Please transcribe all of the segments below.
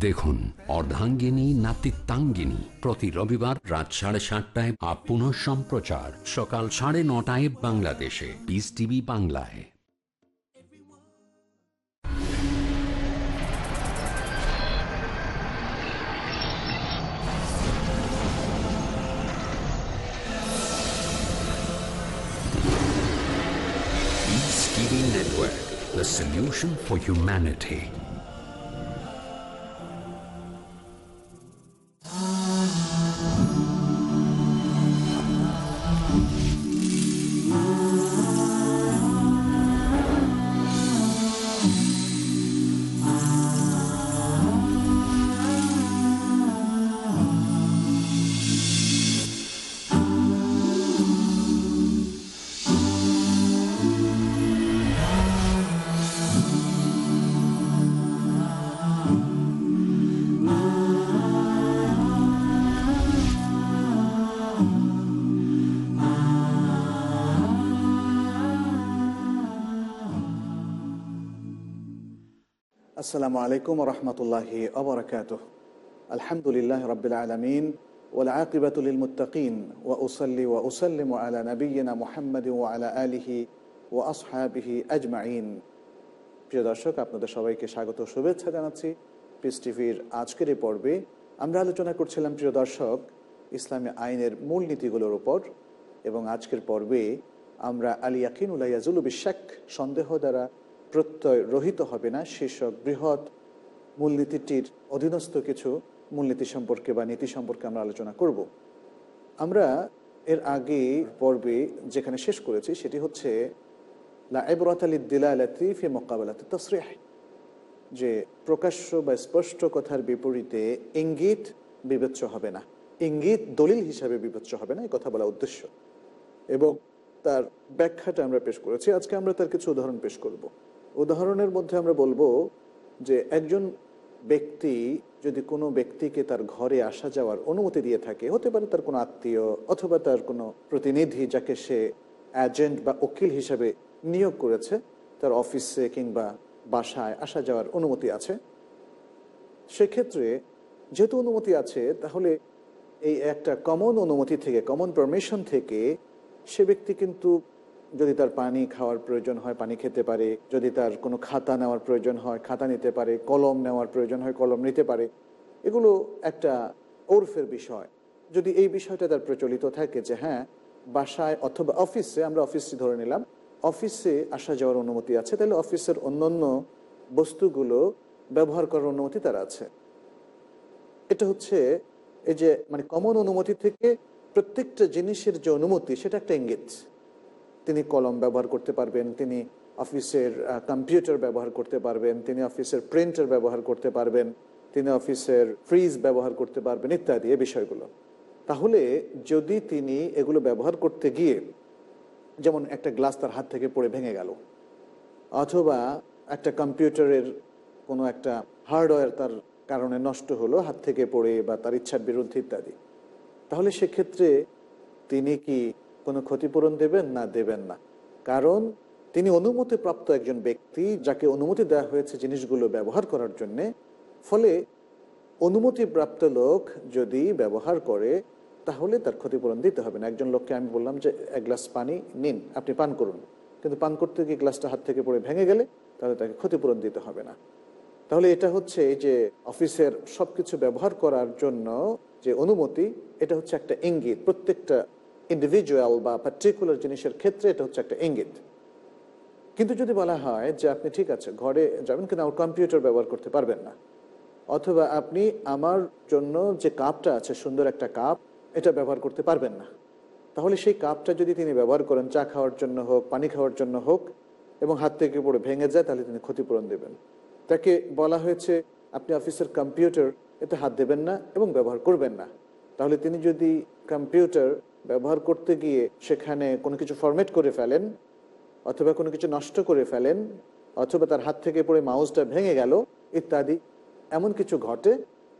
দেখুন, অর্ধাঙ্গিনী, নাতিত্বাঙ্গিনী। প্রতি রবিবার রাত সাড়ে সাতটায় আপ পুনঃ সম্প্রচার। সকাল সাড়ে নটায় বাংলাদেশে। পিস টিভি বাংলায়। The solution for humanity. আসসালামু আলাইকুম রহমতুল্লাহ আবরকাত আলহামদুলিল্লাহ রবিল আলমিন ওলাকিবাতুল মুতাকিন ওয়া ও ওয়া আলা নবীনা মোহাম্মদ আলা আলিহি ও আসহাবিহি আজমাইন। প্রিয় দর্শক, আপনাদের সবাইকে স্বাগত শুভেচ্ছা জানাচ্ছি পিস টিভির আজকের এই পর্বে। আমরা আলোচনা করছিলাম, প্রিয় দর্শক, ইসলামী আইনের মূল নীতিগুলোর উপর এবং আজকের পর্বে আমরা আলিয়াকিন উলাইয়াজুল বিশ্বাক সন্দেহ দ্বারা প্রত্যয় রহিত হবে না শীর্ষক বৃহৎ মূলনীতিটির অধীনস্থ কিছু মূলনীতি সম্পর্কে বা নীতি সম্পর্কে আমরা আলোচনা করব। আমরা এর আগে পর্বে যেখানে শেষ করেছি সেটি হচ্ছে মোকাবেলাতে যে প্রকাশ্য বা স্পষ্ট কথার বিপরীতে ইঙ্গিত বিবেচ্য হবে না। ইঙ্গিত দলিল হিসাবে বিবেচ্য হবে না, এই কথা বলা উদ্দেশ্য। এবং তার ব্যাখ্যাটা আমরা পেশ করেছি। আজকে আমরা তার কিছু উদাহরণ পেশ করব। উদাহরণের মধ্যে আমরা বলব যে একজন ব্যক্তি যদি কোনো ব্যক্তিকে তার ঘরে আসা যাওয়ার অনুমতি দিয়ে থাকে, হতে পারে তার কোনো আত্মীয় অথবা তার কোনো প্রতিনিধি যাকে সে এজেন্ট বা উকিল হিসাবে নিয়োগ করেছে, তার অফিসে কিংবা বাসায় আসা যাওয়ার অনুমতি আছে। সেক্ষেত্রে যেহেতু অনুমতি আছে, তাহলে এই একটা কমন অনুমতি থেকে কমন পারমিশন থেকে সে ব্যক্তি কিন্তু যদি তার পানি খাওয়ার প্রয়োজন হয়, পানি খেতে পারে। যদি তার কোনো খাতা নেওয়ার প্রয়োজন হয়, খাতা নিতে পারে, কলম নেওয়ার প্রয়োজন হয়, কলম নিতে পারে। এগুলো একটা ওরফের বিষয়। যদি এই বিষয়টা তার প্রচলিত থাকে যে হ্যাঁ বাসায় অথবা অফিসে, আমরা অফিসে ধরে নিলাম, অফিসে আসা যাওয়ার অনুমতি আছে, তাহলে অফিসের অন্যান্য বস্তুগুলো ব্যবহার করার অনুমতি তার আছে। এটা হচ্ছে এই যে মানে কমন অনুমতি থেকে প্রত্যেকটা জিনিসের যে অনুমতি, সেটা একটা ইঙ্গিত। তিনি কলম ব্যবহার করতে পারবেন, তিনি অফিসের কম্পিউটার ব্যবহার করতে পারবেন, তিনি অফিসের প্রিন্টার ব্যবহার করতে পারবেন, তিনি অফিসের ফ্রিজ ব্যবহার করতে পারবেন, ইত্যাদি এ বিষয়গুলো। তাহলে যদি তিনি এগুলো ব্যবহার করতে গিয়ে যেমন একটা গ্লাস তার হাত থেকে পড়ে ভেঙে গেল, অথবা একটা কম্পিউটারের কোনো একটা হার্ডওয়্যার তার কারণে নষ্ট হলো, হাত থেকে পড়ে বা তার ইচ্ছার বিরুদ্ধে ইত্যাদি, তাহলে সেক্ষেত্রে তিনি কি কোনো ক্ষতিপূরণ দেবেন না দেবেন না। কারণ তিনি অনুমতিপ্রাপ্ত একজন ব্যক্তি যাকে অনুমতি দেওয়া হয়েছে জিনিসগুলো ব্যবহার করার জন্যে। ফলে অনুমতিপ্রাপ্ত লোক যদি ব্যবহার করে, তাহলে তার ক্ষতিপূরণ দিতে হবে না। একজন লোককে আমি বললাম যে, এক গ্লাস পানি নিন, আপনি পান করুন। কিন্তু পান করতে গিয়ে গ্লাসটা হাত থেকে পড়ে ভেঙে গেলে তাহলে তাকে ক্ষতিপূরণ দিতে হবে না। তাহলে এটা হচ্ছে এই যে অফিসের সব কিছু ব্যবহার করার জন্য যে অনুমতি, এটা হচ্ছে একটা ইঙ্গিত। প্রত্যেকটা ইন্ডিভিজুয়াল বা পার্টিকুলার জিনিসের ক্ষেত্রে এটা হচ্ছে একটা ইঙ্গিত। কিন্তু যদি বলা হয় যে আপনি ঠিক আছে, ঘরে যাবেন কিন্তু আমার কম্পিউটার ব্যবহার করতে পারবেন না, অথবা আপনি আমার জন্য যে কাপটা আছে, সুন্দর একটা কাপ, এটা ব্যবহার করতে পারবেন না, তাহলে সেই কাপটা যদি তিনি ব্যবহার করেন, চা খাওয়ার জন্য হোক, পানি খাওয়ার জন্য হোক, এবং হাত থেকে পড়ে ভেঙে যায়, তাহলে তিনি ক্ষতিপূরণ দেবেন। তাকে বলা হয়েছে, আপনি অফিসের কম্পিউটার এতে হাত দেবেন না এবং ব্যবহার করবেন না। তাহলে তিনি যদি কম্পিউটার ব্যবহার করতে গিয়ে সেখানে কোনো কিছু ফরম্যাট করে ফেলেন, অথবা কোনো কিছু নষ্ট করে ফেলেন, অথবা তার হাত থেকে পড়ে মাউসটা ভেঙে গেল, ইত্যাদি। এমন কিছু ঘটে,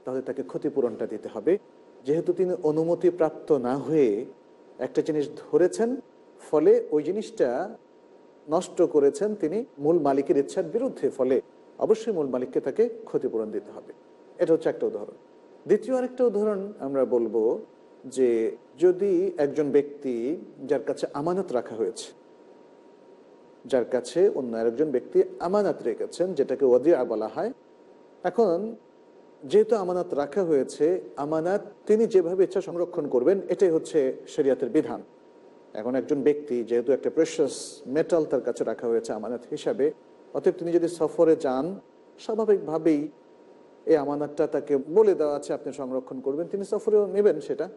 তাহলে তাকে ক্ষতিপূরণটা দিতে হবে। যেহেতু তিনি অনুমতি প্রাপ্ত না হয়ে একটা জিনিস ধরেছেন, ফলে ওই জিনিসটা নষ্ট করেছেন তিনি মূল মালিকের ইচ্ছার বিরুদ্ধে, ফলে অবশ্যই মূল মালিককে তাকে ক্ষতিপূরণ দিতে হবে। এটা হচ্ছে একটা উদাহরণ। দ্বিতীয় আরেকটা উদাহরণ আমরা বলব যে যদি একজন ব্যক্তি যার কাছে আমানত রাখা হয়েছে, যার কাছে অন্য আরেকজন ব্যক্তি আমানত রেখেছেন, যেটাকে ওয়াদিয়া বলা হয়, এখন যেহেতু আমানত রাখা হয়েছে, আমানাত তিনি যেভাবে ইচ্ছা সংরক্ষণ করবেন, এটাই হচ্ছে শরিয়াতের বিধান। এখন একজন ব্যক্তি যেহেতু একটা প্রেশাস মেটাল তার কাছে রাখা হয়েছে আমানত হিসাবে, অতএব তিনি যদি সফরে যান, স্বাভাবিকভাবেই এই আমানাতটা তাকে বলে দেওয়া আছে, আপনি সংরক্ষণ করবেন, তিনি সফরেও নেবেন সেটা।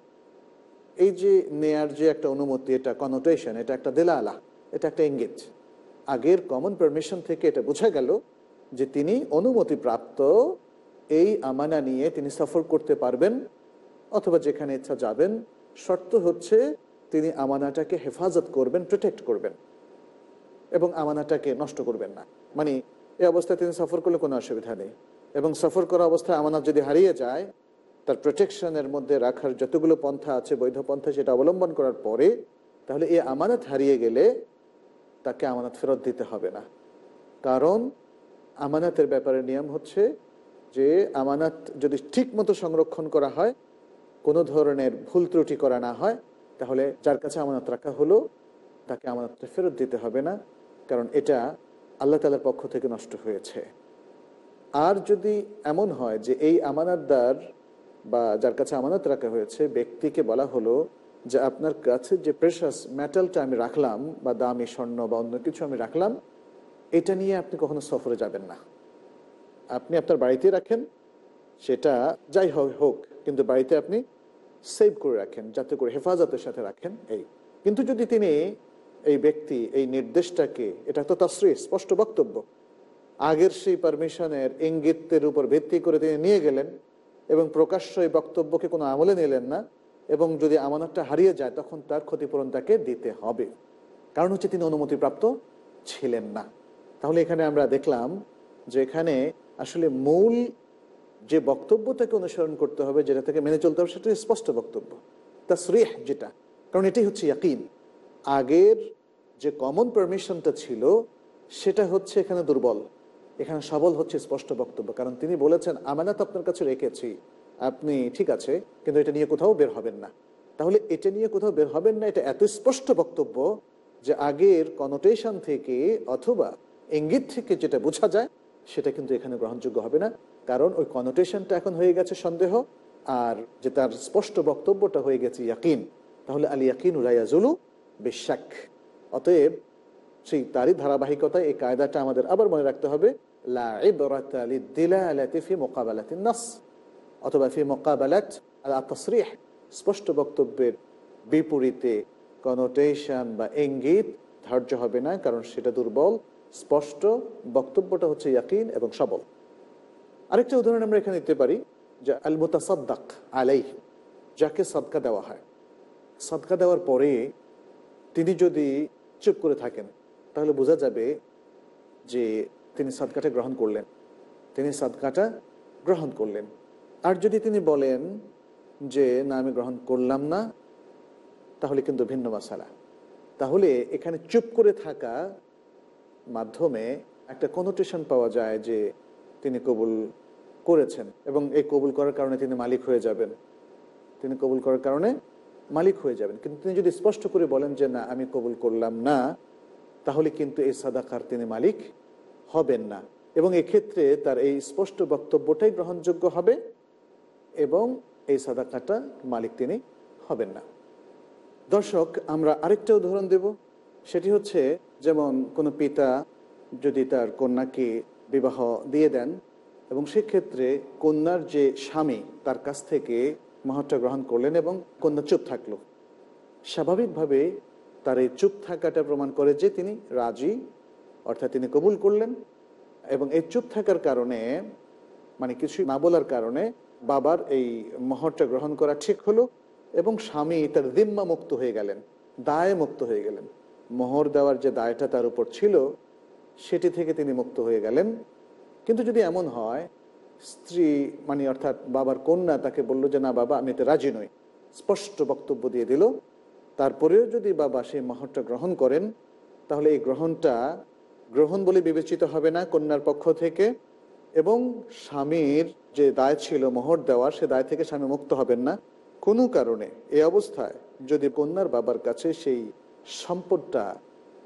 এই যে নেয়ার যে একটা অনুমতি, এটা কনোটেশন এটা একটা দেলালা, এটা একটা ইঙ্গিত। আগের কমন পারমিশন থেকে এটা বোঝা গেল যে তিনি অনুমতি প্রাপ্ত এই আমানা নিয়ে তিনি সফর করতে পারবেন, অথবা যেখানে ইচ্ছা যাবেন। শর্ত হচ্ছে তিনি আমানাটাকে হেফাজত করবেন প্রোটেক্ট করবেন, এবং আমানাটাকে নষ্ট করবেন না। মানে এই অবস্থায় তিনি সফর করলে কোনো অসুবিধা নেই, এবং সফর করা অবস্থায় আমানত যদি হারিয়ে যায় তার প্রোটেকশনের মধ্যে রাখার যতগুলো পন্থা আছে, বৈধ পন্থা সেটা অবলম্বন করার পরে, তাহলে এই আমানত হারিয়ে গেলে তাকে আমানত ফেরত দিতে হবে না। কারণ আমানাতের ব্যাপারে নিয়ম হচ্ছে যে আমানাত যদি ঠিক মতো সংরক্ষণ করা হয়, কোনো ধরনের ভুল ত্রুটি করা না হয়, তাহলে যার কাছে আমানত রাখা হলো, তাকে আমানতটা ফেরত দিতে হবে না, কারণ এটা আল্লাহ তালার পক্ষ থেকে নষ্ট হয়েছে। আর যদি এমন হয় যে এই আমানতদার বা যার কাছে আমানত রাখা হয়েছে, ব্যক্তিকে বলা হলো যে আপনার কাছে যে প্রেশাস মেটালটা আমি রাখলাম বা দামি স্বর্ণ বা অন্য কিছু আমি রাখলাম, এটা নিয়ে আপনি কখনো সফরে যাবেন না। আপনি আপনার বাড়িতে রাখেন, সেটা যাই হোক হোক, কিন্তু বাড়িতে আপনি সেভ করে রাখেন, যাতে করে হেফাজতের সাথে রাখেন, এই। কিন্তু যদি তিনি এই ব্যক্তি, এই নির্দেশটাকে, এটা তো তশ্রী স্পষ্ট বক্তব্য, আগের সেই পারমিশনের ইঙ্গিতের উপর ভিত্তি করে তিনি নিয়ে গেলেন এবং প্রকাশ্য এই বক্তব্যকে কোনো আমলে নিলেন না, এবং যদি আমানতটা হারিয়ে যায়, তখন তার ক্ষতিপূরণ তাকে দিতে হবে। কারণ হচ্ছে তিনি অনুমতিপ্রাপ্ত ছিলেন না। তাহলে এখানে আমরা দেখলাম যে এখানে আসলে মূল যে বক্তব্যটাকে অনুসরণ করতে হবে, যেটা থেকে মেনে চলতে হবে, সেটা স্পষ্ট বক্তব্য। তা শ্রেহ যেটা, কারণ এটাই হচ্ছে ইয়াকিন। আগের যে কমন পারমিশনটা ছিল, সেটা হচ্ছে এখানে দুর্বল। এখানে সবল হচ্ছে স্পষ্ট বক্তব্য, কারণ তিনি বলেছেন, আমানত আপনার কাছে রেখেছি। আপনি ঠিক আছে, কিন্তু এটা নিয়ে কোথাও বের হবেন না। তাহলে এটা নিয়ে কোথাও বের হবেন না, এটা এত স্পষ্ট বক্তব্য যে আগের কনোটেশন থেকে অথবা ইঙ্গিত থেকে যেটা বোঝা যায়, সেটা কিন্তু এখানে গ্রহণযোগ্য হবে না। কারণ ওই কনোটেশনটা এখন হয়ে গেছে সন্দেহ, আর যে তার স্পষ্ট বক্তব্যটা হয়ে গেছে ইয়াকিন। তাহলে আলী ইয়াকিন উলাইয়াজুলু বিশ্বাক অতএব সেই তারই ধারাবাহিকতায় এই কায়দাটা আমাদের আবার মনে রাখতে হবে। নাস, অথবা ফি স্পষ্ট বক্তব্যের বিপরীতে কনোটেশন বা ইঙ্গিত ধার্য হবে না, কারণ সেটা দুর্বল। স্পষ্ট বক্তব্যটা হচ্ছে ইয়াকিন এবং সবল। আরেকটা উদাহরণ আমরা এখানে দিতে পারি, যে আল মুতাসাদ্দাক আলাই যাকে সদকা দেওয়া হয়। সদকা দেওয়ার পরে তিনি যদি চুপ করে থাকেন তাহলে বোঝা যাবে যে তিনি সাদকাটা গ্রহণ করলেন। তিনি সাদকাটা গ্রহণ করলেন। আর যদি তিনি বলেন যে, না, আমি গ্রহণ করলাম না, তাহলে কিন্তু ভিন্ন মশালা তাহলে এখানে চুপ করে থাকা মাধ্যমে একটা কনোটেশন পাওয়া যায় যে, তিনি কবুল করেছেন এবং এই কবুল করার কারণে তিনি মালিক হয়ে যাবেন। তিনি কবুল করার কারণে মালিক হয়ে যাবেন। কিন্তু তিনি যদি স্পষ্ট করে বলেন যে, না, আমি কবুল করলাম না তাহলে কিন্তু এই সাদাকার তিনি মালিক হবেন না। এবং এক্ষেত্রে তার এই স্পষ্ট বক্তব্যটাই গ্রহণযোগ্য হবে এবং এই সাদাকাটা মালিক তিনি হবেন না। দর্শক, আমরা আরেকটা উদাহরণ দেব। সেটি হচ্ছে, যেমন কোনো পিতা যদি তার কন্যাকে বিবাহ দিয়ে দেন এবং সেক্ষেত্রে কন্যার যে স্বামী, তার কাছ থেকে মহরটা গ্রহণ করলেন এবং কন্যা চুপ থাকল। স্বাভাবিকভাবে তার এই চুপ থাকাটা প্রমাণ করে যে তিনি রাজি, অর্থাৎ তিনি কবুল করলেন এবং এই চুপ থাকার কারণে মানে কিছু না বলার কারণে বাবার এই মহরটা গ্রহণ করা ঠিক হলো এবং স্বামী তার দিম্মা মুক্ত হয়ে গেলেন, দায় মুক্ত হয়ে গেলেন। মোহর দেওয়ার যে দায়টা তার উপর ছিল, সেটি থেকে তিনি মুক্ত হয়ে গেলেন। কিন্তু যদি এমন হয়, স্ত্রী মানে অর্থাৎ বাবার কন্যা তাকে বলল যে, না বাবা, আমি এতে রাজি নই। স্পষ্ট বক্তব্য দিয়ে দিল তারপরেও যদি বাবা সেই মহরটা গ্রহণ করেন, তাহলে এই গ্রহণটা গ্রহণ বলে বিবেচিত হবে না কন্যার পক্ষ থেকে এবং স্বামীর যে দায় ছিল মোহর দেওয়ার সে দায় থেকে স্বামী মুক্ত হবেন না। কোনো কারণে এই অবস্থায় যদি কন্যার বাবার কাছে সেই সম্পদটা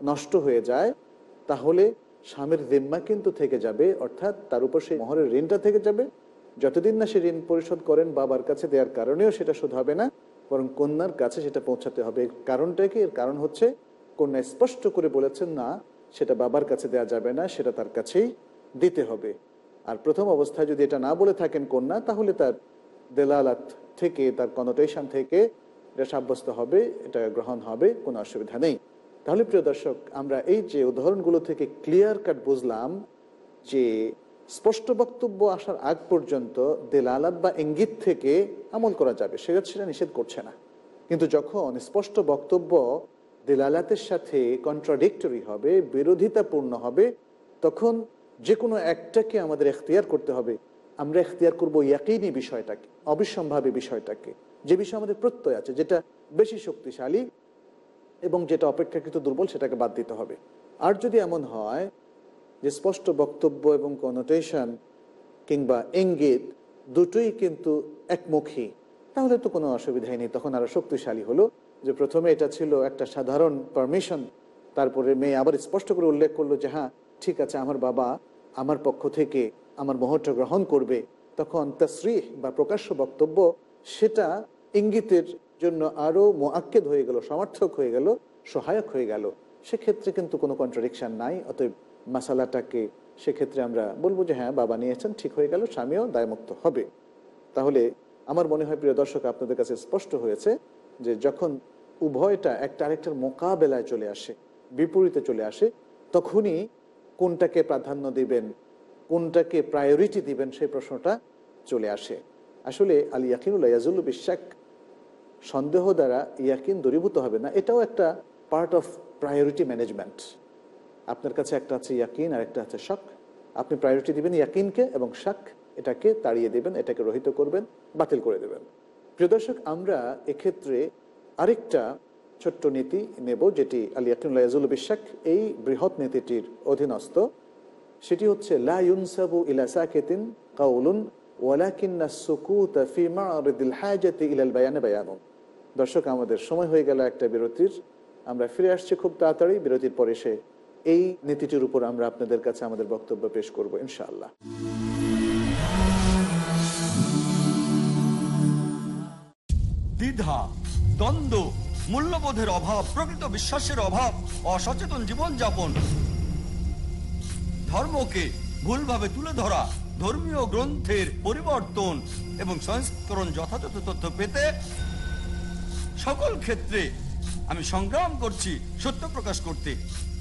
নষ্ট হয়ে যায়, তাহলে স্বামীর জিম্মা কিন্তু থেকে যাবে, অর্থাৎ তার উপর সেই মোহরের ঋণটা থেকে যাবে। যতদিন না সে ঋণ পরিশোধ করেন বাবার কাছে দেওয়ার কারণেও সেটা শোধ হবে না। বরং কন্যার কাছে সেটা পৌঁছাতে হবে। কারণটা কি? এর কারণ হচ্ছে কন্যা স্পষ্ট করে বলেছেন, না, সেটা বাবার কাছে দেওয়া যাবে না, সেটা তার কাছেই দিতে হবে। আর প্রথম অবস্থায় যদি এটা না বলে থাকেন কন্যা, তাহলে তার দেলালাত থেকে, তার কনোটেশন থেকে এটা সাব্যস্ত হবে, এটা গ্রহণ হবে, কোনো অসুবিধা নেই। তাহলে প্রিয় দর্শক, আমরা এই যে উদাহরণগুলো থেকে ক্লিয়ার কাট বুঝলাম যে স্পষ্ট বক্তব্য আসার আগ পর্যন্ত দেলালাত বা ইঙ্গিত থেকে আমল করা যাবে সেটা সেটা নিষেধ করছে না। কিন্তু যখন স্পষ্ট বক্তব্য দেলালাতের সাথে কন্ট্রাডিক্টরি হবে, বিরোধিতাপূর্ণ হবে, তখন যে কোনো একটাকে আমাদের এখতিয়ার করতে হবে। আমরা এখতিয়ার করব ইয়াকিনী বিষয়টাকে, অবিসম্ভাবী বিষয়টাকে, যে বিষয়ে আমাদের প্রত্যয় আছে, যেটা বেশি শক্তিশালী এবং যেটা অপেক্ষাকৃত দুর্বল সেটাকে বাদ দিতে হবে। আর যদি এমন হয় যে স্পষ্ট বক্তব্য এবং কনোটেশন কিংবা ইঙ্গিত দুটোই কিন্তু একমুখী, তাহলে তো কোনো অসুবিধাই নেই। তখন আরও শক্তিশালী হলো যে প্রথমে এটা ছিল একটা সাধারণ পারমিশন তারপরে মেয়ে আবার স্পষ্ট করে উল্লেখ করল যে হ্যাঁ ঠিক আছে, আমার বাবা আমার পক্ষ থেকে আমার মোহরটা গ্রহণ করবে। তখন তসরিহ বা প্রকাশ্য বক্তব্য সেটা ইঙ্গিতের জন্য আরও মোয়াক্কেদ হয়ে গেল, সমর্থক হয়ে গেল, সহায়ক হয়ে গেল। সেক্ষেত্রে কিন্তু কোনো কন্ট্রাডিকশন নাই, অতএব মাসালাটাকে সেক্ষেত্রে আমরা বলব যে হ্যাঁ বাবা নিয়েছেন, ঠিক হয়ে গেল, স্বামীও দায়মুক্ত হবে। তাহলে আমার মনে হয়, প্রিয় দর্শক, আপনাদের কাছে স্পষ্ট হয়েছে যে, যখন উভয়টা একটা আরেকটার মোকাবেলায় চলে আসে, বিপরীতে চলে আসে, তখনই কোনটাকে প্রাধান্য দিবেন, কোনটাকে প্রায়োরিটি দিবেন, সেই প্রশ্নটা চলে আসে। আসলে, আল ইয়াকিনুল্লাহ ইয়াজুল বিশ্বাক সন্দেহ দ্বারা ইয়াকিন দূরীভূত হবে না, এটাও একটা পার্ট অফ প্রায়োরিটি ম্যানেজমেন্ট আপনার কাছে একটা আছে ইয়াকিন আর একটা আছে শক। আপনি প্রায়োরিটি দিবেন ইয়াকিনকে এবং শাক এটাকে তাড়িয়ে দেবেন, এটাকে রহিত করবেন, বাতিল করে দেবেন। প্রিয় দর্শক, আমরা এক্ষেত্রে আরেকটা ছোট্ট নীতি নেব, যেটি আলী ইয়াকিনুল বিশ্বাক এই বৃহৎ নীতিটির অধীনস্থ। সেটি হচ্ছে, লা ইউনসাবু কাউলুন ইলাল বায়ানে দর্শক, আমাদের সময় হয়ে গেল একটা বিরতির। আমরা ফিরে আসছি খুব তাড়াতাড়ি, বিরতির পরে সে এই নীতিটির উপর আমরা আপনাদের কাছে আমাদের বক্তব্য পেশ করব, ইনশাআল্লাহ। দ্বিধা, দ্বন্দ্ব, মূল্যবোধের অভাব, প্রকৃত বিশ্বাসের অভাব, অসচেতন জীবনযাপন, ধর্মকে ভুলভাবে তুলে ধরা, ধর্মীয় গ্রন্থের পরিবর্তন এবং সংস্করণ যথাযথ তথ্য পেতে সকল ক্ষেত্রে আমি সংগ্রাম করছি, সত্য প্রকাশ করতে।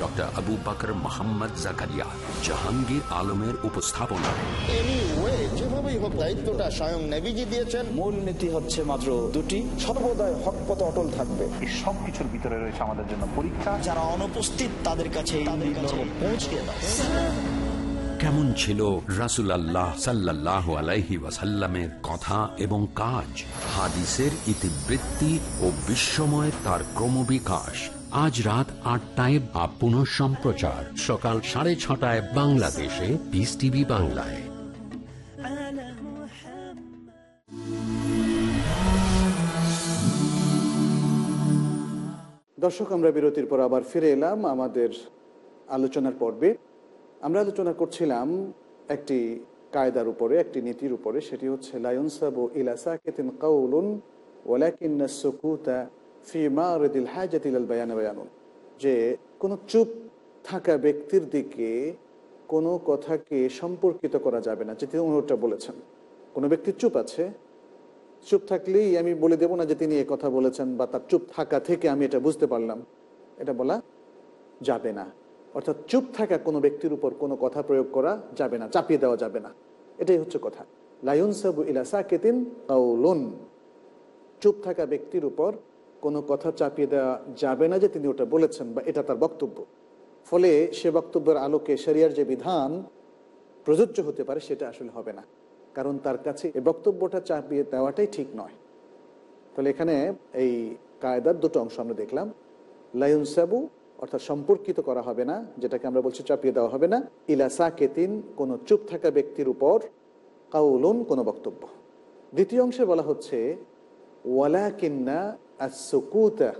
Doctor Abu Bakr Mohammad Zakaria Jahangir আলমের উপস্থাপনা। যেভাবেই হোক দায়িত্বটা স্বয়ং নেভিজি দিয়েছেন। মূল নীতি হচ্ছে মাত্র দুটি। সর্বদাই হক পথে অটল থাকবে। এই সব ভিতরে রয়েছে আমাদের জন্য পরীক্ষা। যারা অনুপস্থিত তাদের কাছে পৌঁছে কেমন ছিল রাসুল আল্লাহ সাল্লাহ আলাইহি ওয়াসাল্লামের কথা এবং কাজ? হাদিসের ইতিবৃত্তি ও বিশ্বময় তার ক্রমবিকাশ। আজ রাত আটটায় বা পুনঃ সম্প্রচার। সকাল সাড়ে ছটায় বাংলাদেশে পিস টিভি বাংলায়। দর্শক, আমরা বিরতির পর আবার ফিরে এলাম আমাদের আলোচনার পর্বে। আমরা আলোচনা করছিলাম একটি কায়দার উপরে, একটি নীতির উপরে, সেটি হচ্ছে লায়নসাবু ইলাসা কেতিন কাউলুন ওয়ালাকিন্না সুকুতা ফি মারিদিল হাজাতিল বায়ান বায়ানুন। যে কোনো চুপ থাকা ব্যক্তির দিকে কোনো কথাকে সম্পর্কিত করা যাবে না, যে তিনি অনুরোধটা বলেছেন। কোনো ব্যক্তি চুপ আছে? চুপ থাকলেই আমি বলে দেব না যে তিনি এ কথা বলেছেন বা তার চুপ থাকা থেকে আমি এটা বুঝতে পারলাম। এটা বলা যাবে না। অর্থাৎ চুপ থাকা কোনো ব্যক্তির উপর কোনো কথা প্রয়োগ করা যাবে না, চাপিয়ে দেওয়া যাবে না। এটাই হচ্ছে কথা। লায়ন সাবু ইলা সাকেতিন কাউলুন চুপ থাকা ব্যক্তির উপর কোনো কথা চাপিয়ে দেওয়া যাবে না যে তিনি ওটা বলেছেন বা এটা তার বক্তব্য। ফলে সে বক্তব্যের আলোকে শরিয়ার যে বিধান প্রযোজ্য হতে পারে সেটা আসলে হবে না। কারণ তার কাছে এই বক্তব্যটা চাপিয়ে দেওয়াটাই ঠিক নয়। তাহলে এখানে এই কায়দার দুটো অংশ আমরা দেখলাম। লায়ন সাবু অর্থাৎ সম্পর্কিত করা হবে না, যেটাকে আমরা বলছি চাপিয়ে দেওয়া হবে না। ইলাসা কেতিন কোনো চুপ থাকা ব্যক্তির উপর কাউলুন কোনো বক্তব্য। দ্বিতীয় অংশে বলা হচ্ছে ওয়ালা কিন্না আসুকুতা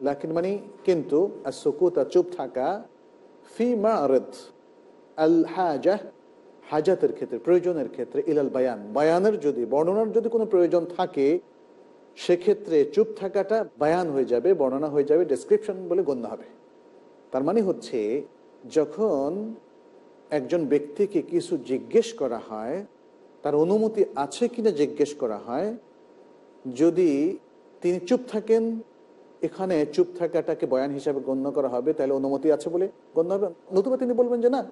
লাকিন মানে কিন্তু আসুকুতা চুপ থাকা ফি মা আল হাজাহ হাজাতের ক্ষেত্রে প্রয়োজনের ক্ষেত্রে ইলাল বায়ান বায়ানের যদি বর্ণনার যদি কোনো প্রয়োজন থাকে সেক্ষেত্রে চুপ থাকাটা বায়ান হয়ে যাবে বর্ণনা হয়ে যাবে ডেসক্রিপশন বলে গণ্য হবে তার মানে হচ্ছে যখন একজন ব্যক্তিকে কিছু জিজ্ঞেস করা হয় তার অনুমতি আছে কিনা জিজ্ঞেস করা হয় যদি তিনি চুপ থাকেন, এখানে চুপ থাকাটাকে বয়ান হিসাবে গণ্য করা হবে, তাহলে অনুমতি আছে বলে গণ্য হবে। নতুবা তিনি বলবেন যে না,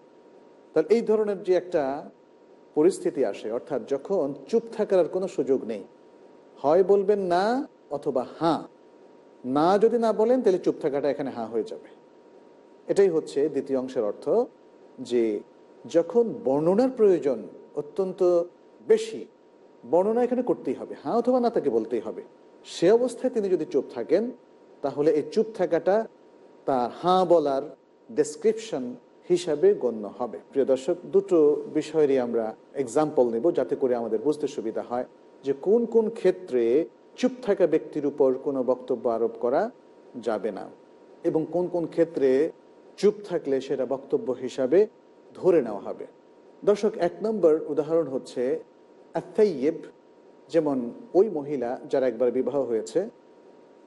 তাহলে এই ধরনের যে একটা পরিস্থিতি আসে, অর্থাৎ যখন চুপ থাকার আর কোনো সুযোগ নেই, হয় বলবেন না অথবা হাঁ। না যদি না বলেন, তাহলে চুপ থাকাটা এখানে হাঁ হয়ে যাবে। এটাই হচ্ছে দ্বিতীয় অংশের অর্থ যে যখন বর্ণনার প্রয়োজন অত্যন্ত বেশি, বর্ণনা এখানে করতেই হবে হ্যাঁ অথবা না তাকে বলতেই হবে। সে অবস্থায় তিনি যদি চুপ থাকেন, তাহলে এই চুপ থাকাটা তার হাঁ বলার ডেসক্রিপশন হিসাবে গণ্য হবে। প্রিয় দর্শক, দুটো বিষয়েরই আমরা এক্সাম্পল নেব যাতে করে আমাদের বুঝতে সুবিধা হয় যে কোন কোন ক্ষেত্রে চুপ থাকা ব্যক্তির উপর কোনো বক্তব্য আরোপ করা যাবে না এবং কোন কোন ক্ষেত্রে চুপ থাকলে সেটা বক্তব্য হিসাবে ধরে নেওয়া হবে। দর্শক, এক নম্বর উদাহরণ হচ্ছে আত্মাইয়েব যেমন ওই মহিলা যারা একবার বিবাহ হয়েছে,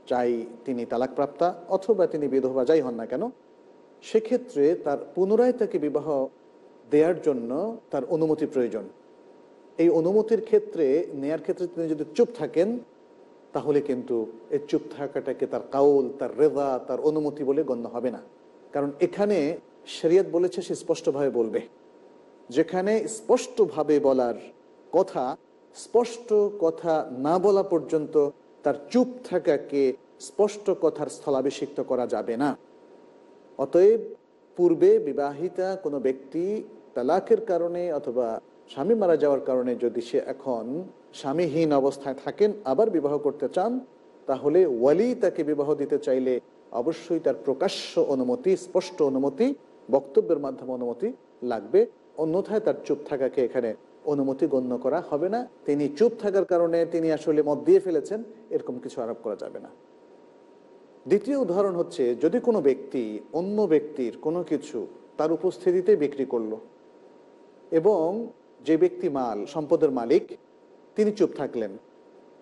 চাই তিনি তালাকপ্রাপ্তা অথবা তিনি বিধবা যাই হন না কেন, সেক্ষেত্রে তার পুনরায় তাকে বিবাহ দেওয়ার জন্য তার অনুমতি প্রয়োজন। এই অনুমতির ক্ষেত্রে, নেয়ার ক্ষেত্রে তিনি যদি চুপ থাকেন, তাহলে কিন্তু এই চুপ থাকাটাকে তার কাউল, তার রেজা, তার অনুমতি বলে গণ্য হবে না। কারণ এখানে শরিয়ত বলেছে সে স্পষ্টভাবে বলবে। যেখানে স্পষ্টভাবে বলার কথা স্পষ্ট কথা না বলা পর্যন্ত তার চুপ থাকাকে স্পষ্ট কথার স্থলাভিষিক্ত করা যাবে না। অতএব পূর্বে বিবাহিতা কোনো ব্যক্তি তালাকের কারণে অথবা স্বামী মারা যাওয়ার কারণে যদি সে এখন স্বামীহীন অবস্থায় থাকেন, আবার বিবাহ করতে চান, তাহলে ওয়ালি তাকে বিবাহ দিতে চাইলে অবশ্যই তার প্রকাশ্য অনুমতি, স্পষ্ট অনুমতি, বক্তব্যের মাধ্যমে অনুমতি লাগবে। অন্যথায় তার চুপ থাকাকে এখানে অনুমতি গণ্য করা হবে না। তিনি চুপ থাকার কারণে তিনি আসলে মত দিয়ে ফেলেছেন, এরকম কিছু আরোপ করা যাবে না। দ্বিতীয় উদাহরণ হচ্ছে, যদি কোনো ব্যক্তি অন্য ব্যক্তির কোনো কিছু তার উপস্থিতিতে বিক্রি করল এবং যে ব্যক্তি মাল, সম্পদের মালিক, তিনি চুপ থাকলেন,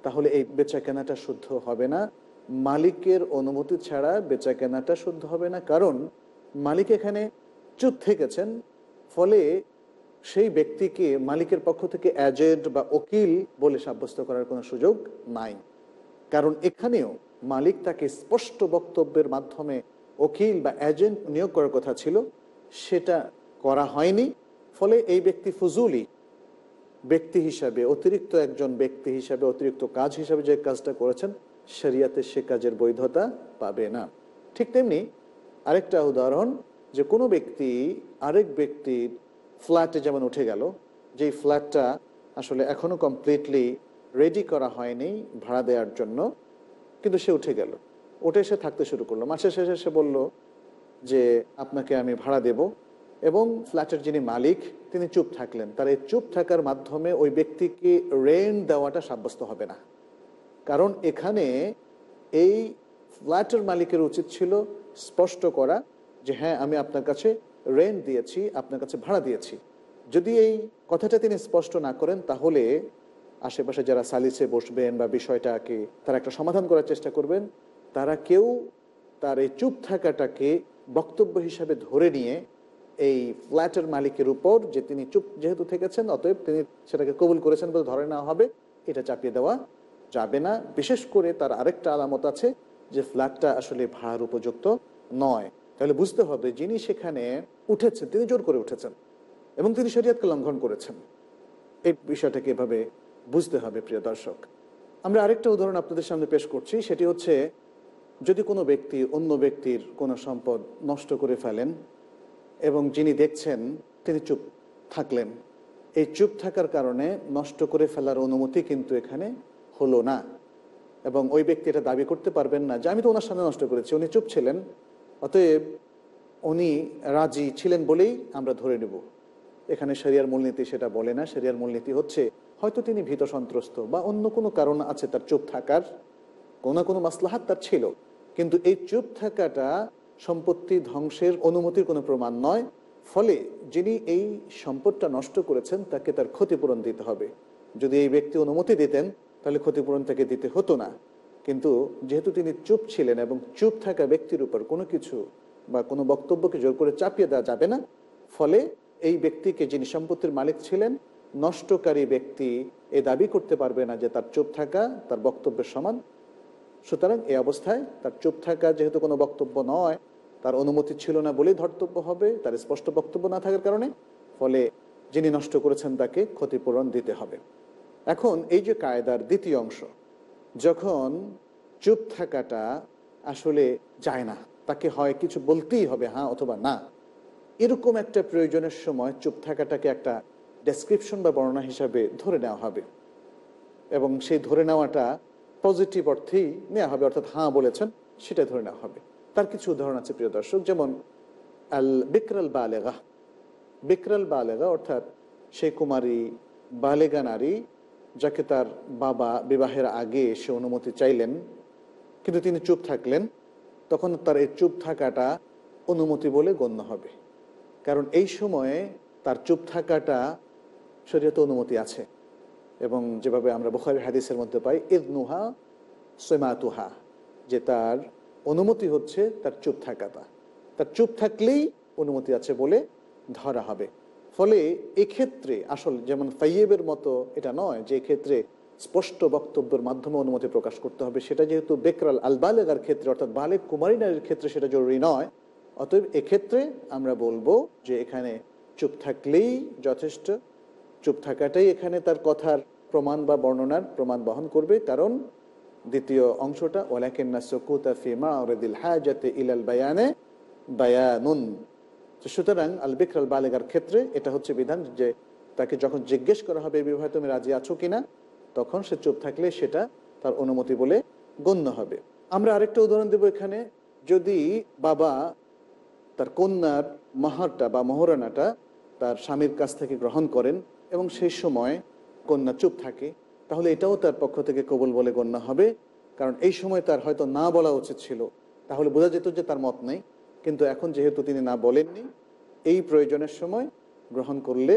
তাহলে এই বেচা কেনাটা শুদ্ধ হবে না। মালিকের অনুমতি ছাড়া বেচা কেনাটা শুদ্ধ হবে না। কারণ মালিক এখানে চুপ থেকেছেন, ফলে সেই ব্যক্তিকে মালিকের পক্ষ থেকে এজেন্ট বা ওকিল বলে সাব্যস্ত করার কোনো সুযোগ নাই। কারণ এখানেও মালিক তাকে স্পষ্ট বক্তব্যের মাধ্যমে ওকিল বা এজেন্ট নিয়োগ করার কথা ছিল, সেটা করা হয়নি। ফলে এই ব্যক্তি ফজুলি ব্যক্তি হিসাবে, অতিরিক্ত একজন ব্যক্তি হিসাবে, অতিরিক্ত কাজ হিসাবে যে কাজটা করেছেন, শরিয়াতে সে কাজের বৈধতা পাবে না। ঠিক তেমনি আরেকটা উদাহরণ যে কোনো ব্যক্তি আরেক ব্যক্তির ফ্ল্যাটে যেমন উঠে গেল, যেই ফ্ল্যাটটা আসলে এখনও কমপ্লিটলি রেডি করা হয়নি ভাড়া দেওয়ার জন্য, কিন্তু সে উঠে গেল। ওটা সে থাকতে শুরু করল। মাসের শেষে সে বলল যে, আপনাকে আমি ভাড়া দেব। এবং ফ্ল্যাটের যিনি মালিক, তিনি চুপ থাকলেন। তার এই চুপ থাকার মাধ্যমে ওই ব্যক্তিকে রেন্ট দেওয়াটা সাব্যস্ত হবে না। কারণ এখানে এই ফ্ল্যাটের মালিকের উচিত ছিল স্পষ্ট করা যে হ্যাঁ আমি আপনার কাছে রেন্ট দিয়েছি, আপনার কাছে ভাড়া দিয়েছি। যদি এই কথাটা তিনি স্পষ্ট না করেন, তাহলে আশেপাশে যারা সালিসে বসবেন বা বিষয়টাকে তারা একটা সমাধান করার চেষ্টা করবেন। তারা কেউ তার এই চুপ থাকাটাকে বক্তব্য হিসাবে ধরে নিয়ে এই ফ্ল্যাটের মালিকের উপর যে তিনি চুপ যেহেতু থেকেছেন, অতএব তিনি সেটাকে কবুল করেছেন বলে ধরে নেওয়া হবে, এটা চাপিয়ে দেওয়া যাবে না। বিশেষ করে তার আরেকটা আলামত আছে যে ফ্ল্যাটটা আসলে ভাড়ার উপযুক্ত নয়। তাহলে বুঝতে হবে যিনি সেখানে উঠেছেন, তিনি জোর করে উঠেছেন এবং তিনি শরীয়তকে লঙ্ঘন করেছেন। এই বিষয়টাকে এভাবে বুঝতে হবে, প্রিয় দর্শক। আমরা আরেকটা উদাহরণ আপনাদের সামনে পেশ করছি, সেটি হচ্ছে যদি কোনো ব্যক্তি অন্য ব্যক্তির কোনো সম্পদ নষ্ট করে ফেলেন এবং যিনি দেখছেন তিনি চুপ থাকলেন, এই চুপ থাকার কারণে নষ্ট করে ফেলার অনুমতি কিন্তু এখানে হলো না এবং ওই ব্যক্তি এটা দাবি করতে পারবেন না যে, আমি তো ওনার সামনে নষ্ট করেছি, উনি চুপ ছিলেন। অতএব উনি রাজি ছিলেন বলেই আমরা ধরে নেব। এখানে শরিয়ার মূলনীতি সেটা বলে না। শরিয়ার মূলনীতি হচ্ছে, হয়তো তিনি ভীত সন্ত্রস্ত বা অন্য কোনো কারণ আছে তার চুপ থাকার, কোনো কোনো মাসলাহাত তার ছিল। কিন্তু এই চুপ থাকাটা সম্পত্তি ধ্বংসের অনুমতির কোনো প্রমাণ নয়। ফলে যিনি এই সম্পদটা নষ্ট করেছেন, তাকে তার ক্ষতিপূরণ দিতে হবে। যদি এই ব্যক্তি অনুমতি দিতেন, তাহলে ক্ষতিপূরণ তাকে দিতে হতো না। কিন্তু যেহেতু তিনি চুপ ছিলেন এবং চুপ থাকা ব্যক্তির উপর কোনো কিছু বা কোনো বক্তব্যকে জোর করে চাপিয়ে দেওয়া যাবে না, ফলে এই ব্যক্তিকে যিনি সম্পত্তির মালিক ছিলেন, নষ্টকারী ব্যক্তি এ দাবি করতে পারবে না যে তার চুপ থাকা, তার বক্তব্যের সমান। সুতরাং এই অবস্থায় তার চুপ থাকা যেহেতু কোনো বক্তব্য নয়, তার অনুমতি ছিল না বলেই ধর্তব্য হবে, তার স্পষ্ট বক্তব্য না থাকার কারণে, ফলে যিনি নষ্ট করেছেন তাকে ক্ষতিপূরণ দিতে হবে। এখন এই যে কায়দার দ্বিতীয় অংশ যখন চুপ থাকাটা আসলে যায় না, তাকে হয় কিছু বলতেই হবে হ্যাঁ অথবা না। এরকম একটা প্রয়োজনের সময় চুপ থাকাটাকে একটা ডেসক্রিপশন বা বর্ণনা হিসাবে ধরে নেওয়া হবে। এবং সেই ধরে নেওয়াটা পজিটিভ অর্থেই নেওয়া হবে, অর্থাৎ হ্যাঁ বলেছেন, সেটা ধরে নেওয়া হবে। তার কিছু উদাহরণ আছে, প্রিয় দর্শক, যেমন আল বিক্রাল বালেগা। বিক্রাল বালেগা অর্থাৎ সেই কুমারী, বালেগা নারী যাকে তার বাবা বিবাহের আগে সে অনুমতি চাইলেন, কিন্তু তিনি চুপ থাকলেন, তখন তার এই চুপ থাকাটা অনুমতি বলে গণ্য হবে। কারণ এই সময়ে তার চুপ থাকাটা শরীয়ত অনুমতি আছে। এবং যেভাবে আমরা বুখারি হাদিসের মধ্যে পাই, ইদনুহা সৈমাতুহা, যে তার অনুমতি হচ্ছে তার চুপ থাকাটা। তার চুপ থাকলেই অনুমতি আছে বলে ধরা হবে। ফলে এক্ষেত্রে আসল যেমন ফাইয়েবের মতো এটা নয় যে ক্ষেত্রে স্পষ্ট বক্তব্যের মাধ্যমে অনুমতি প্রকাশ করতে হবে, সেটা যেহেতু বেকরাল আল বালেগার ক্ষেত্রে, অর্থাৎ বালেক কুমারী নারীর ক্ষেত্রে সেটা জরুরি নয়। অতএব এক্ষেত্রে আমরা বলব যে এখানে চুপ থাকলেই যথেষ্ট, চুপ থাকাটাই এখানে তার কথার প্রমাণ বা বর্ণনার প্রমাণ বহন করবে। কারণ দ্বিতীয় অংশটা ওলাকিন্না সকুতা ফিমা ওরেদিল হাজাতে ইলাল বায়ানে বায়ানুন। তো সুতরাং আল বিকরাল বালেগার ক্ষেত্রে এটা হচ্ছে বিধান যে তাকে যখন জিজ্ঞেস করা হবে বিবাহে তুমি রাজি আছো কিনা? তখন সে চুপ থাকলে সেটা তার অনুমতি বলে গণ্য হবে। আমরা আরেকটা উদাহরণ দেব এখানে। যদি বাবা তার কন্যার মাহারটা বা মহরানাটা তার স্বামীর কাছ থেকে গ্রহণ করেন এবং সেই সময় কন্যা চুপ থাকে, তাহলে এটাও তার পক্ষ থেকে কবুল বলে গণ্য হবে। কারণ এই সময় তার হয়তো না বলা উচিত ছিল। তাহলে বোঝা যেত যে তার মত নেই। কিন্তু এখন যেহেতু তিনি না বলেননি, এই প্রয়োজনের সময় গ্রহণ করলে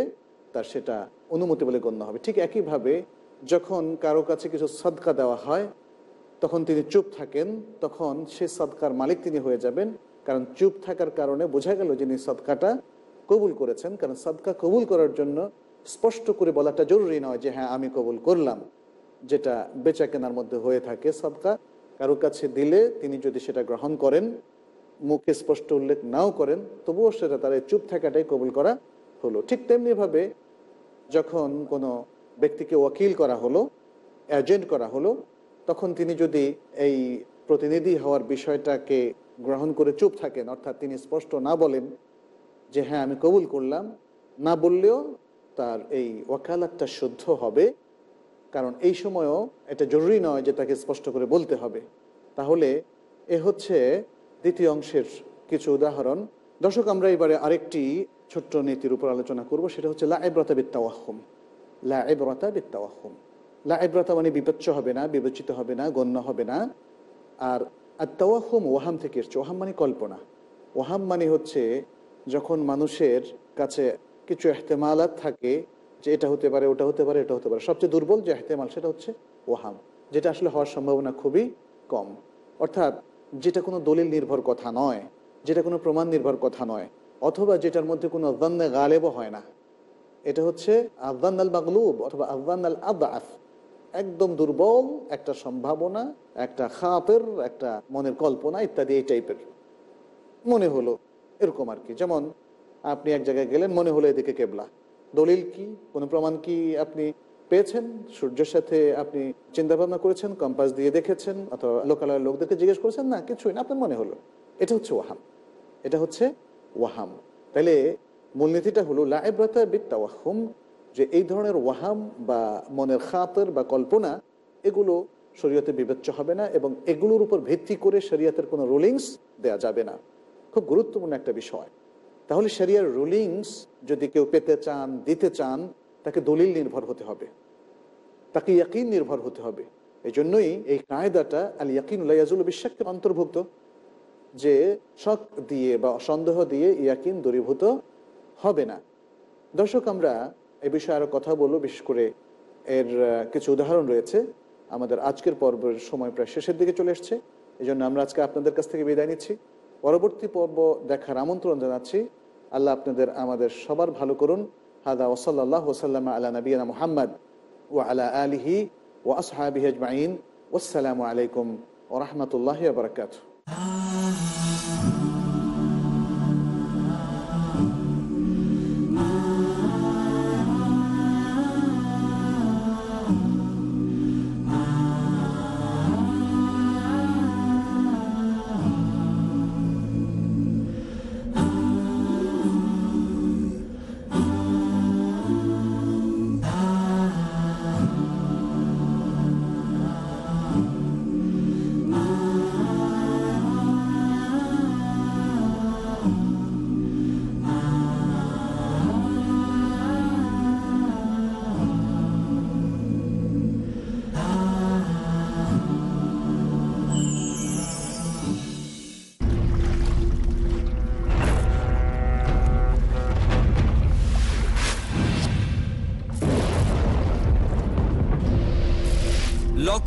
তার সেটা অনুমতি বলে গণ্য হবে। ঠিক একইভাবে যখন কারও কাছে কিছু সদকা দেওয়া হয়, তখন তিনি চুপ থাকেন, তখন সে সদকার মালিক তিনি হয়ে যাবেন। কারণ চুপ থাকার কারণে বোঝা গেল যিনি সদকাটা কবুল করেছেন, কারণ সদকা কবুল করার জন্য স্পষ্ট করে বলাটা জরুরি নয় যে হ্যাঁ আমি কবুল করলাম। যেটা বেচা কেনার মধ্যে হয়ে থাকে সদকা। কারও কাছে দিলে তিনি যদি সেটা গ্রহণ করেন মুখে স্পষ্ট উল্লেখ নাও করেন, তবুও সেটা তার চুপ থাকাটাই কবুল করা হলো। ঠিক তেমনিভাবে যখন কোনো ব্যক্তিকে ওয়াকিল করা হলো এজেন্ট করা হলো, তখন তিনি যদি এই প্রতিনিধি হওয়ার বিষয়টাকে গ্রহণ করে চুপ থাকেন, অর্থাৎ তিনি স্পষ্ট না বলেন যে হ্যাঁ আমি কবুল করলাম না বললেও তার এই ওয়াকালাতটা শুদ্ধ হবে, কারণ এই সময়ও এটা জরুরি নয় যে তাকে স্পষ্ট করে বলতে হবে। তাহলে এ হচ্ছে দ্বিতীয় অংশের কিছু উদাহরণ। দর্শক, আমরা এবারে আরেকটি ছোট্ট নীতির উপর আলোচনা করব, সেটা হচ্ছে লাইব্রতা বিত্তাওয়াহম। লাইব্রতা বিত্তাওয়াহম। লাইব্রতা মানে বিপচ্ছ হবে না, বিবেচিত হবে না, গণ্য হবে না। আর আত্মাওয়াহম ওয়াহাম থেকে এসছে। ওহাম মানে কল্পনা। ওহাম মানে হচ্ছে যখন মানুষের কাছে কিছু এহতেমালাত থাকে, যে এটা হতে পারে, ওটা হতে পারে, এটা হতে পারে। সবচেয়ে দুর্বল যে এহতেমাল, সেটা হচ্ছে ওহাম যেটা আসলে হওয়ার সম্ভাবনা খুবই কম। অর্থাৎ যেটা কোনো দলিল নির্ভর কথা নয়, যেটা কোনো প্রমাণ নির্ভর কথা নয়, অথবা যেটার মধ্যে কোনো আফগান্নে গালেবও হয় না। এটা হচ্ছে আফগান আল মাগলুব অথবা আফগান আল আদাফ একদম দুর্বল, একটা সম্ভাবনা, একটা খাপের একটা মনের কল্পনা ইত্যাদি এই টাইপের। মনে হলো, এরকম আর কি। যেমন আপনি এক জায়গায় গেলেন, মনে হলো এদিকে কেবলা। দলিল কি? কোনো প্রমাণ কি আপনি পেয়েছেন? সূর্যের সাথে আপনি চিন্তা ভাবনা করেছেন কম্পাস দিয়ে দেখেছেন, অথবা লোকালয়ের লোকদেরকে জিজ্ঞেস করেছেন? না, কিছুই না, আপনার মনে হলো। এটা হচ্ছে ওয়াহাম। এটা হচ্ছে ওয়াহাম। তাহলে মূলনীতিটা হলো লাইব্রতা ওয়াহুম যে এই ধরনের ওয়াহাম বা মনের খাতের বা কল্পনা, এগুলো শরীয়তে বিবেচ্য হবে না এবং এগুলোর উপর ভিত্তি করে শরীয়তের কোনো রুলিংস দেয়া যাবে না। খুব গুরুত্বপূর্ণ একটা বিষয়। তাহলে শরিয়ার রুলিংস যদি কেউ পেতে চান, দিতে চান তাকে দলিল নির্ভর হতে হবে। তাকে ইয়াকিন নির্ভর হতে হবে। এই জন্যই এই কায়দাটা আল ইয়াকিন উল্লাইয়াজুল বিশ্বাসকে অন্তর্ভুক্ত যে শক দিয়ে বা সন্দেহ দিয়ে ইয়াকিন দূরীভূত হবে না। দর্শক, আমরা এ বিষয়ে আরও কথা বলব। বিশেষ করে এর কিছু উদাহরণ রয়েছে। আমাদের আজকের পর্বের সময় প্রায় শেষের দিকে চলে এসছে। এই জন্য আমরা আজকে আপনাদের কাছ থেকে বিদায় নিচ্ছি। পরবর্তী পর্ব দেখার আমন্ত্রণ জানাচ্ছি। আল্লাহ আপনাদের, আমাদের সবার ভালো করুন। হাদা ওসল্লাহ ওসাল্লাম আলা নবীনা মোহাম্মদ ও আলা আলিহি ও আসহাবি আজমাইন ওসালামু আলাইকুম ওরহমতুল্লাহ বরকাত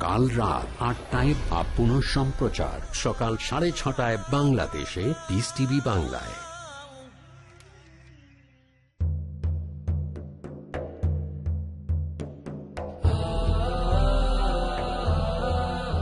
কাল রাত আটটায় বা পুনঃ সম্প্রচার সকাল সাড়ে ছটায় বাংলাদেশে পিস টিভি বাংলায়।